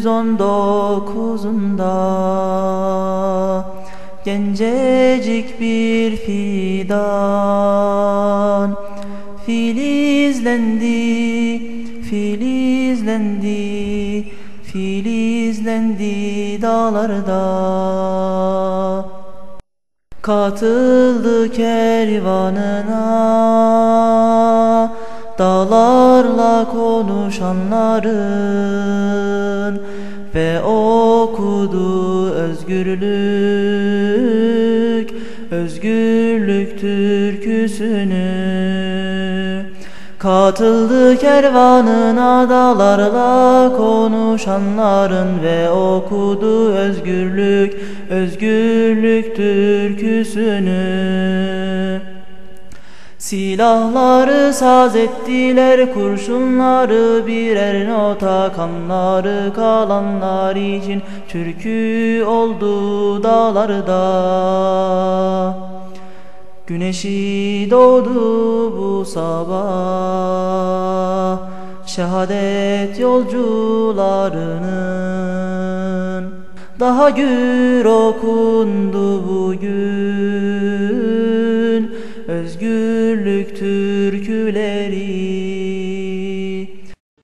1919'unda Gencecik bir fidan. Filizlendi, filizlendi Filizlendi dağlarda. Katıldı kervanına Dağlarla konuşanların Ve okudu özgürlük Özgürlük türküsünü Katıldı kervanına dağlarla konuşanların ve okudu özgürlük, özgürlük türküsünü. Silahları saz ettiler, kurşunları birer nota, kanları kalanlar için türkü oldu dağlarda. Güneşi doğdu bu sabah Şehadet yolcularının Daha gür okundu bugün Özgürlük türküleri.